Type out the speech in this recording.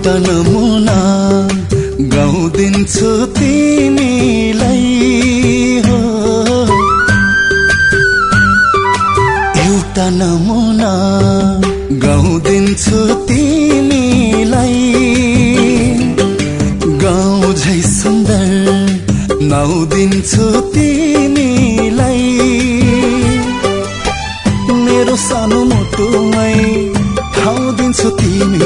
एउटा नमुना गाउँदिन्छु तिमीलाई हो। एउटा नमुना गाउँदिन्छु तिमीलाई। गाउँ झै सुन्दर नाउ दिन्छु तिमीलाई। मेरो सानो मोटोमै ठाउँ दिन्छु तिमी।